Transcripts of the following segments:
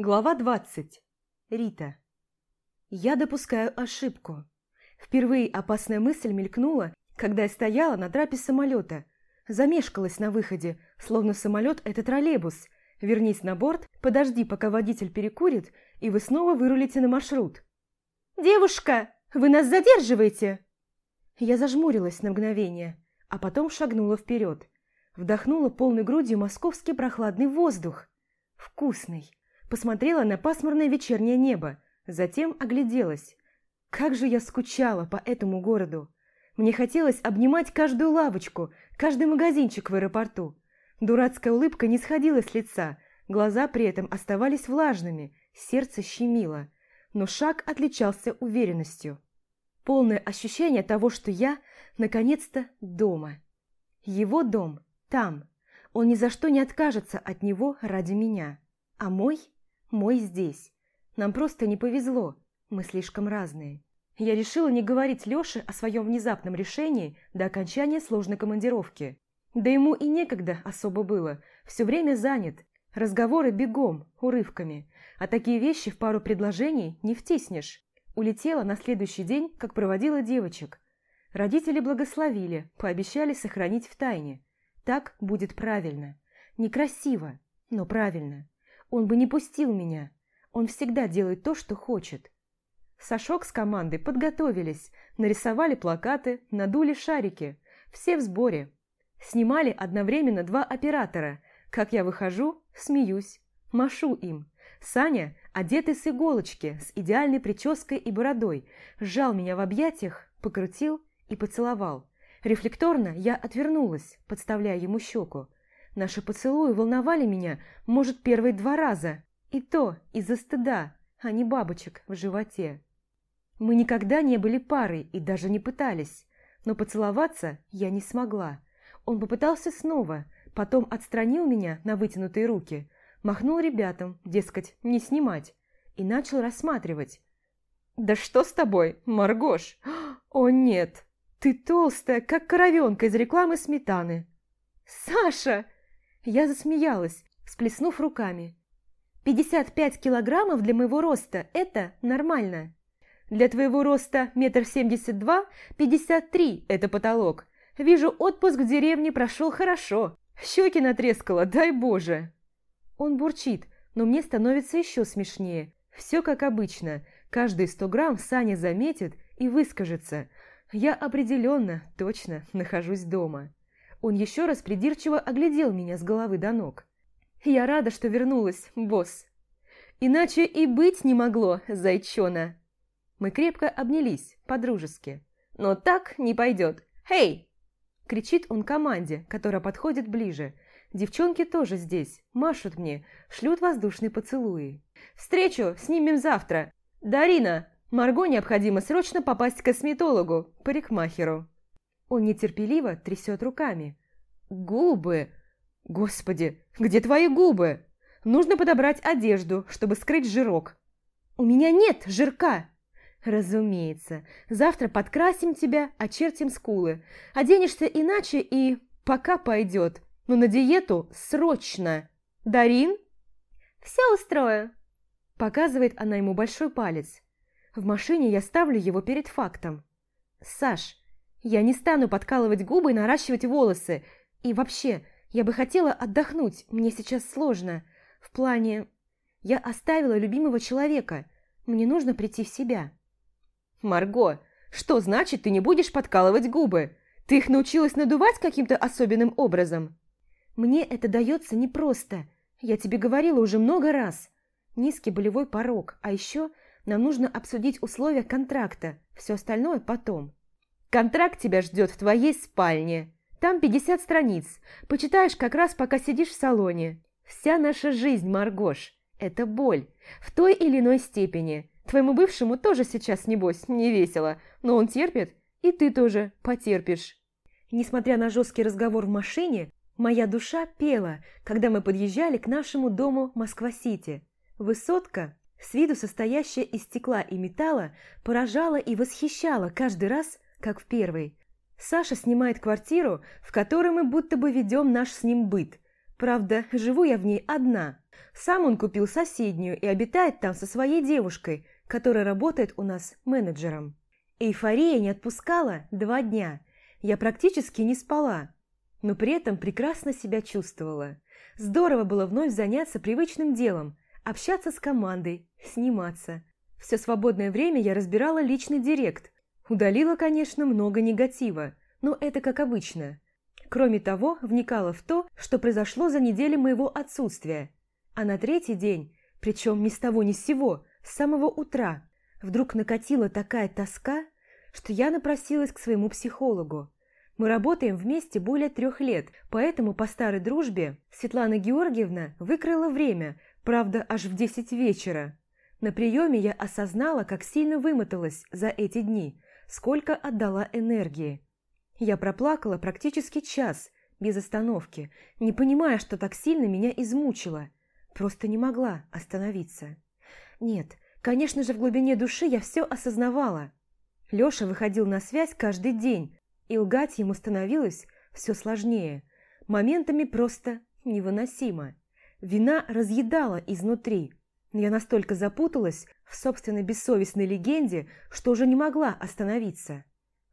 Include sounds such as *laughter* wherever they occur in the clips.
Глава 20. Рита. Я допускаю ошибку. Впервые опасная мысль мелькнула, когда я стояла на трапе самолета. Замешкалась на выходе, словно самолет – это троллейбус. Вернись на борт, подожди, пока водитель перекурит, и вы снова вырулите на маршрут. «Девушка, вы нас задерживаете!» Я зажмурилась на мгновение, а потом шагнула вперед. Вдохнула полной грудью московский прохладный воздух. Вкусный посмотрела на пасмурное вечернее небо, затем огляделась. Как же я скучала по этому городу! Мне хотелось обнимать каждую лавочку, каждый магазинчик в аэропорту. Дурацкая улыбка не сходила с лица, глаза при этом оставались влажными, сердце щемило. Но шаг отличался уверенностью. Полное ощущение того, что я, наконец-то, дома. Его дом там. Он ни за что не откажется от него ради меня. А мой мой здесь. Нам просто не повезло. Мы слишком разные. Я решила не говорить Лёше о своем внезапном решении до окончания сложной командировки. Да ему и некогда особо было. Все время занят. Разговоры бегом, урывками. А такие вещи в пару предложений не втиснешь. Улетела на следующий день, как проводила девочек. Родители благословили, пообещали сохранить в тайне. Так будет правильно. Некрасиво, но правильно. Он бы не пустил меня. Он всегда делает то, что хочет. Сашок с командой подготовились, нарисовали плакаты, надули шарики. Все в сборе. Снимали одновременно два оператора. Как я выхожу, смеюсь, машу им. Саня, одетый с иголочки, с идеальной прической и бородой, сжал меня в объятиях, покрутил и поцеловал. Рефлекторно я отвернулась, подставляя ему щеку. Наши поцелуи волновали меня, может, первые два раза. И то из-за стыда, а не бабочек в животе. Мы никогда не были парой и даже не пытались. Но поцеловаться я не смогла. Он попытался снова, потом отстранил меня на вытянутые руки, махнул ребятам, дескать, не снимать, и начал рассматривать. «Да что с тобой, Маргош? О нет, ты толстая, как коровенка из рекламы сметаны!» «Саша!» Я засмеялась, сплеснув руками. «Пятьдесят пять килограммов для моего роста – это нормально. Для твоего роста метр семьдесят два, пятьдесят три – это потолок. Вижу, отпуск в деревне прошел хорошо. Щеки натрескала, дай боже!» Он бурчит, но мне становится еще смешнее. Все как обычно. Каждые сто грамм Саня заметит и выскажется. Я определенно, точно нахожусь дома. Он еще раз придирчиво оглядел меня с головы до ног. «Я рада, что вернулась, босс. Иначе и быть не могло, зайчона». Мы крепко обнялись, по-дружески. «Но так не пойдет. Хей!» Кричит он команде, которая подходит ближе. Девчонки тоже здесь, машут мне, шлют воздушные поцелуи. «Встречу снимем завтра. Дарина, Марго необходимо срочно попасть к косметологу, парикмахеру». Он нетерпеливо трясет руками. «Губы! Господи, где твои губы? Нужно подобрать одежду, чтобы скрыть жирок». «У меня нет жирка!» «Разумеется. Завтра подкрасим тебя, очертим скулы. Оденешься иначе и пока пойдет. Но на диету срочно. Дарин?» «Все устрою», – показывает она ему большой палец. В машине я ставлю его перед фактом. «Саш, я не стану подкалывать губы и наращивать волосы. И вообще, я бы хотела отдохнуть, мне сейчас сложно. В плане... Я оставила любимого человека. Мне нужно прийти в себя. Марго, что значит ты не будешь подкалывать губы? Ты их научилась надувать каким-то особенным образом? Мне это дается непросто. Я тебе говорила уже много раз. Низкий болевой порог. А еще нам нужно обсудить условия контракта. Все остальное потом. Контракт тебя ждет в твоей спальне. Там 50 страниц. Почитаешь как раз, пока сидишь в салоне. Вся наша жизнь, Маргош, это боль. В той или иной степени. Твоему бывшему тоже сейчас, небось, не весело. Но он терпит, и ты тоже потерпишь. Несмотря на жесткий разговор в машине, моя душа пела, когда мы подъезжали к нашему дому Москва-Сити. Высотка, с виду состоящая из стекла и металла, поражала и восхищала каждый раз, как в первой. Саша снимает квартиру, в которой мы будто бы ведем наш с ним быт. Правда, живу я в ней одна. Сам он купил соседнюю и обитает там со своей девушкой, которая работает у нас менеджером. Эйфория не отпускала два дня. Я практически не спала, но при этом прекрасно себя чувствовала. Здорово было вновь заняться привычным делом, общаться с командой, сниматься. Все свободное время я разбирала личный директ. Удалила, конечно, много негатива, но это как обычно. Кроме того, вникала в то, что произошло за неделю моего отсутствия. А на третий день, причем ни с того ни с сего, с самого утра, вдруг накатила такая тоска, что я напросилась к своему психологу. Мы работаем вместе более трех лет, поэтому по старой дружбе Светлана Георгиевна выкрыла время, правда, аж в десять вечера. На приеме я осознала, как сильно вымоталась за эти дни, сколько отдала энергии. Я проплакала практически час, без остановки, не понимая, что так сильно меня измучило. Просто не могла остановиться. Нет, конечно же, в глубине души я все осознавала. Лёша выходил на связь каждый день, и лгать ему становилось все сложнее. Моментами просто невыносимо. Вина разъедала изнутри. Я настолько запуталась в собственной бессовестной легенде, что уже не могла остановиться.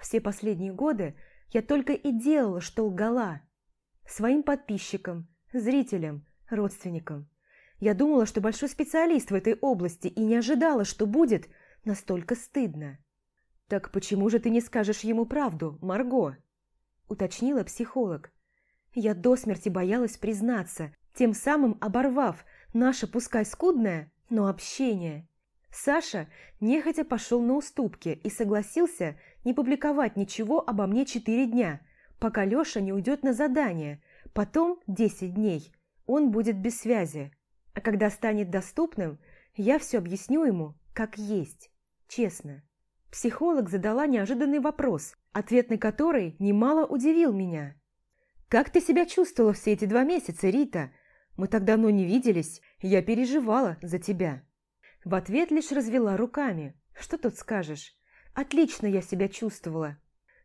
Все последние годы я только и делала, что лгала. Своим подписчикам, зрителям, родственникам. Я думала, что большой специалист в этой области и не ожидала, что будет настолько стыдно. «Так почему же ты не скажешь ему правду, Марго?» – уточнила психолог. Я до смерти боялась признаться, тем самым оборвав наше пускай скудное, но общение. Саша нехотя пошел на уступки и согласился не публиковать ничего обо мне четыре дня, пока Леша не уйдет на задание, потом десять дней. Он будет без связи. А когда станет доступным, я все объясню ему, как есть, честно. Психолог задала неожиданный вопрос, ответ на который немало удивил меня. «Как ты себя чувствовала все эти два месяца, Рита? Мы так давно не виделись, я переживала за тебя». В ответ лишь развела руками. «Что тут скажешь? Отлично я себя чувствовала,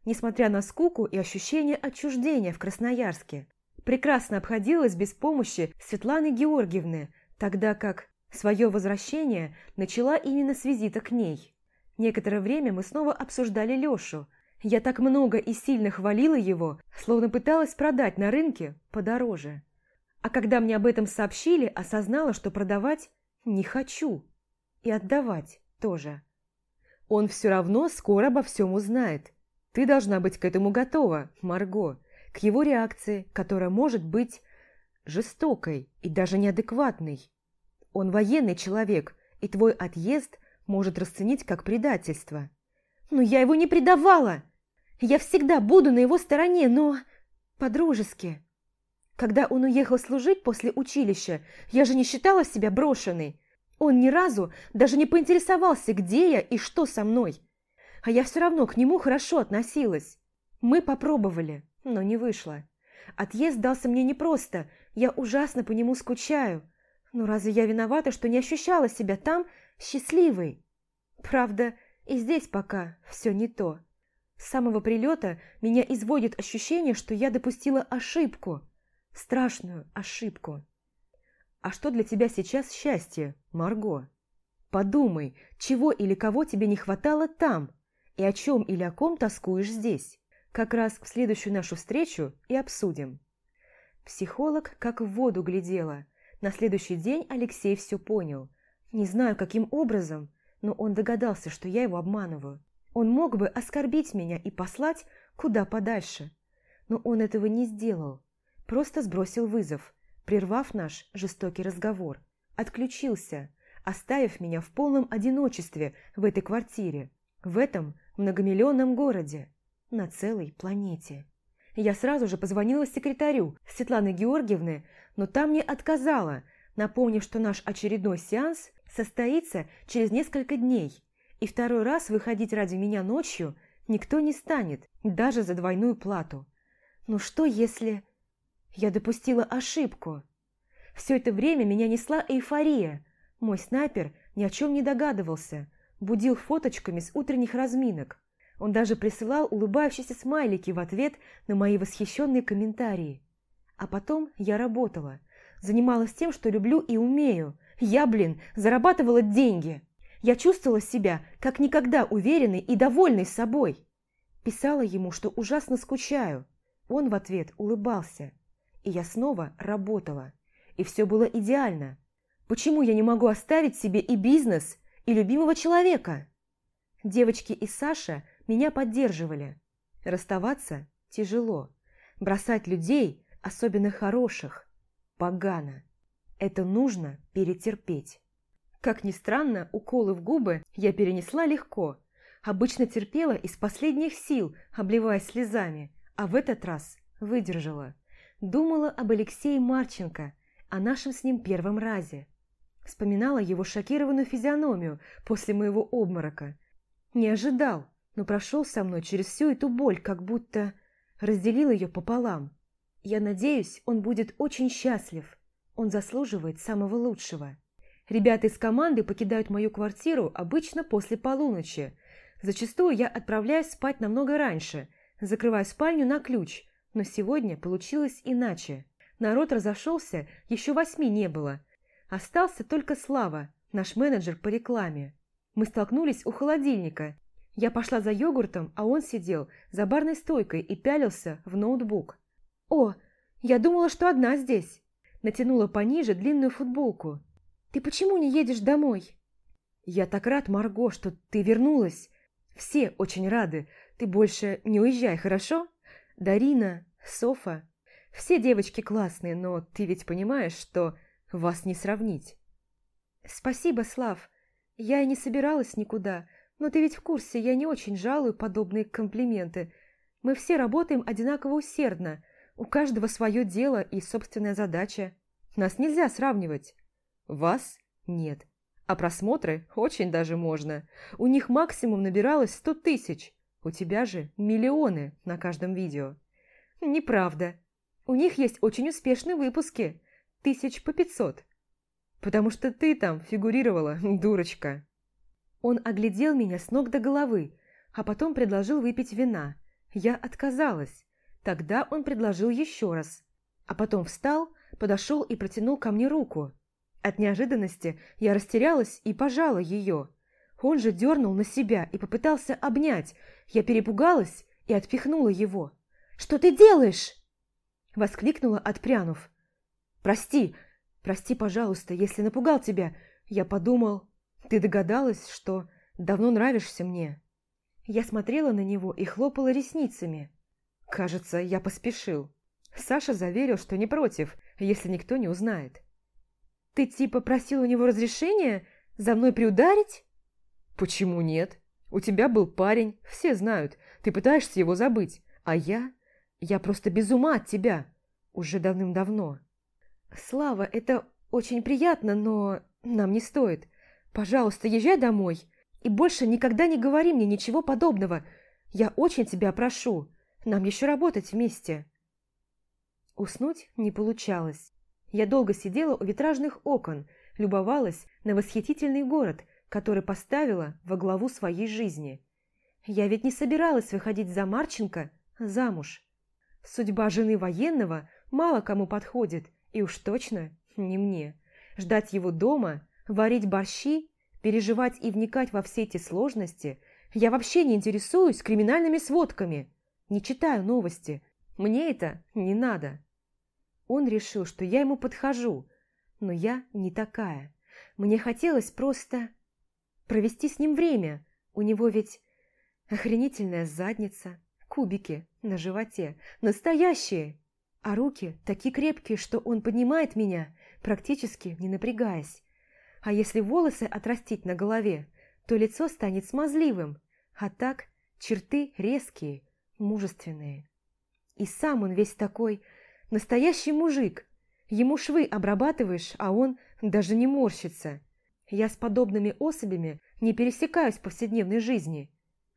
несмотря на скуку и ощущение отчуждения в Красноярске. Прекрасно обходилась без помощи Светланы Георгиевны, тогда как свое возвращение начала именно с визита к ней. Некоторое время мы снова обсуждали Лешу. Я так много и сильно хвалила его, словно пыталась продать на рынке подороже. А когда мне об этом сообщили, осознала, что продавать не хочу. И отдавать тоже. Он все равно скоро обо всем узнает. Ты должна быть к этому готова, Марго, к его реакции, которая может быть жестокой и даже неадекватной. Он военный человек, и твой отъезд может расценить как предательство. Но я его не предавала. Я всегда буду на его стороне, но по-дружески. Когда он уехал служить после училища, я же не считала себя брошенной. Он ни разу даже не поинтересовался, где я и что со мной. А я все равно к нему хорошо относилась. Мы попробовали, но не вышло. Отъезд дался мне непросто, я ужасно по нему скучаю. Но разве я виновата, что не ощущала себя там, счастливой. Правда, и здесь пока все не то. С самого прилета меня изводит ощущение, что я допустила ошибку. Страшную ошибку. А что для тебя сейчас счастье, Марго? Подумай, чего или кого тебе не хватало там, и о чем или о ком тоскуешь здесь. Как раз в следующую нашу встречу и обсудим. Психолог как в воду глядела. На следующий день Алексей все понял. Не знаю, каким образом, но он догадался, что я его обманываю. Он мог бы оскорбить меня и послать куда подальше. Но он этого не сделал. Просто сбросил вызов, прервав наш жестокий разговор. Отключился, оставив меня в полном одиночестве в этой квартире, в этом многомиллионном городе, на целой планете. Я сразу же позвонила секретарю Светланы Георгиевны, но там мне отказала, напомнив, что наш очередной сеанс состоится через несколько дней, и второй раз выходить ради меня ночью никто не станет, даже за двойную плату. Ну что если... Я допустила ошибку. Все это время меня несла эйфория. Мой снайпер ни о чем не догадывался, будил фоточками с утренних разминок. Он даже присылал улыбающиеся смайлики в ответ на мои восхищенные комментарии. А потом я работала. Занималась тем, что люблю и умею. Я, блин, зарабатывала деньги. Я чувствовала себя как никогда уверенной и довольной собой. Писала ему, что ужасно скучаю. Он в ответ улыбался. И я снова работала. И все было идеально. Почему я не могу оставить себе и бизнес, и любимого человека? Девочки и Саша меня поддерживали. Расставаться тяжело. Бросать людей, особенно хороших, погано. Это нужно перетерпеть. Как ни странно, уколы в губы я перенесла легко. Обычно терпела из последних сил, обливаясь слезами, а в этот раз выдержала. Думала об Алексее Марченко, о нашем с ним первом разе. Вспоминала его шокированную физиономию после моего обморока. Не ожидал, но прошел со мной через всю эту боль, как будто разделил ее пополам. Я надеюсь, он будет очень счастлив. Он заслуживает самого лучшего. Ребята из команды покидают мою квартиру обычно после полуночи. Зачастую я отправляюсь спать намного раньше, закрываю спальню на ключ, но сегодня получилось иначе. Народ разошелся, еще восьми не было. Остался только Слава, наш менеджер по рекламе. Мы столкнулись у холодильника. Я пошла за йогуртом, а он сидел за барной стойкой и пялился в ноутбук. «О, я думала, что одна здесь!» Натянула пониже длинную футболку. «Ты почему не едешь домой?» «Я так рад, Марго, что ты вернулась. Все очень рады. Ты больше не уезжай, хорошо? Дарина, Софа. Все девочки классные, но ты ведь понимаешь, что вас не сравнить». «Спасибо, Слав. Я и не собиралась никуда. Но ты ведь в курсе, я не очень жалую подобные комплименты. Мы все работаем одинаково усердно. У каждого свое дело и собственная задача. Нас нельзя сравнивать». Вас нет. А просмотры очень даже можно. У них максимум набиралось сто тысяч. У тебя же миллионы на каждом видео. Неправда. У них есть очень успешные выпуски. Тысяч по пятьсот. Потому что ты там фигурировала, *laughs* дурочка. Он оглядел меня с ног до головы, а потом предложил выпить вина. Я отказалась. Тогда он предложил еще раз. А потом встал, подошел и протянул ко мне руку. От неожиданности я растерялась и пожала ее. Он же дернул на себя и попытался обнять. Я перепугалась и отпихнула его. «Что ты делаешь?» Воскликнула, отпрянув. «Прости, прости, пожалуйста, если напугал тебя. Я подумал, ты догадалась, что давно нравишься мне». Я смотрела на него и хлопала ресницами. Кажется, я поспешил. Саша заверил, что не против, если никто не узнает. Ты типа просил у него разрешения за мной приударить? Почему нет? У тебя был парень, все знают. Ты пытаешься его забыть. А я? Я просто без ума от тебя. Уже давным-давно. Слава, это очень приятно, но нам не стоит. Пожалуйста, езжай домой. И больше никогда не говори мне ничего подобного. Я очень тебя прошу. Нам еще работать вместе. Уснуть не получалось. Я долго сидела у витражных окон, любовалась на восхитительный город, который поставила во главу своей жизни. Я ведь не собиралась выходить за Марченко замуж. Судьба жены военного мало кому подходит, и уж точно не мне. Ждать его дома, варить борщи, переживать и вникать во все эти сложности я вообще не интересуюсь криминальными сводками, не читаю новости. Мне это не надо. Он решил, что я ему подхожу, но я не такая. Мне хотелось просто провести с ним время. У него ведь охренительная задница, кубики на животе, настоящие, а руки такие крепкие, что он поднимает меня, практически не напрягаясь. А если волосы отрастить на голове, то лицо станет смазливым, а так черты резкие, мужественные. И сам он весь такой Настоящий мужик. Ему швы обрабатываешь, а он даже не морщится. Я с подобными особями не пересекаюсь в повседневной жизни.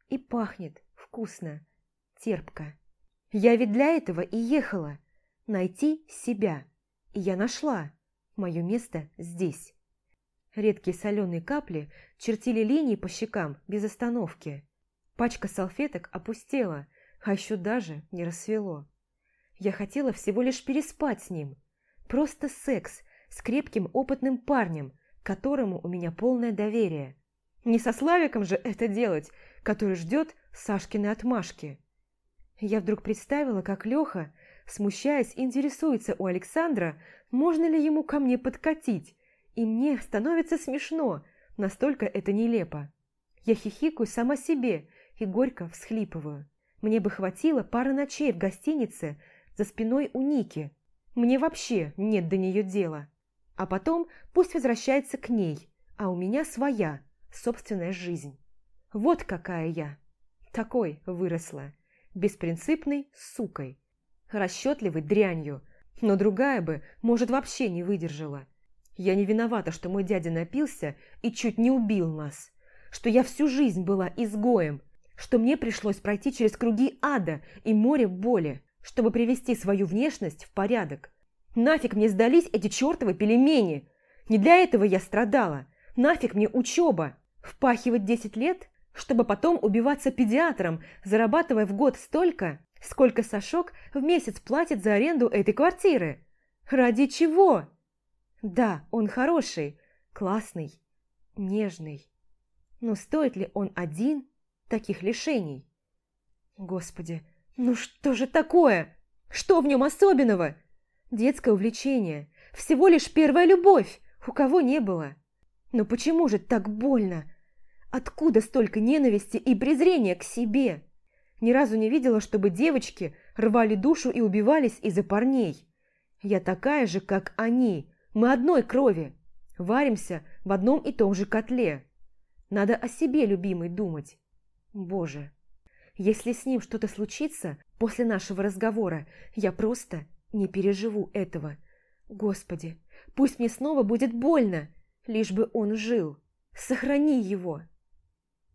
И пахнет вкусно, терпко. Я ведь для этого и ехала. Найти себя. И я нашла. Мое место здесь. Редкие соленые капли чертили линии по щекам без остановки. Пачка салфеток опустела, а еще даже не рассвело. Я хотела всего лишь переспать с ним. Просто секс с крепким опытным парнем, которому у меня полное доверие. Не со Славиком же это делать, который ждет Сашкины отмашки. Я вдруг представила, как Леха, смущаясь, интересуется у Александра, можно ли ему ко мне подкатить, и мне становится смешно, настолько это нелепо. Я хихикаю сама себе и горько всхлипываю. Мне бы хватило пары ночей в гостинице за спиной у Ники. Мне вообще нет до нее дела. А потом пусть возвращается к ней, а у меня своя, собственная жизнь. Вот какая я. Такой выросла. Беспринципной сукой. Расчетливой дрянью. Но другая бы, может, вообще не выдержала. Я не виновата, что мой дядя напился и чуть не убил нас. Что я всю жизнь была изгоем. Что мне пришлось пройти через круги ада и море боли, чтобы привести свою внешность в порядок. Нафиг мне сдались эти чертовы пельмени? Не для этого я страдала. Нафиг мне учеба? Впахивать 10 лет, чтобы потом убиваться педиатром, зарабатывая в год столько, сколько Сашок в месяц платит за аренду этой квартиры? Ради чего? Да, он хороший, классный, нежный. Но стоит ли он один таких лишений? Господи, ну что же такое? Что в нем особенного? Детское увлечение, всего лишь первая любовь, у кого не было. Но почему же так больно? Откуда столько ненависти и презрения к себе? Ни разу не видела, чтобы девочки рвали душу и убивались из-за парней. Я такая же, как они. Мы одной крови. Варимся в одном и том же котле. Надо о себе, любимой, думать. Боже, если с ним что-то случится после нашего разговора, я просто не переживу этого. Господи, пусть мне снова будет больно, лишь бы он жил. Сохрани его.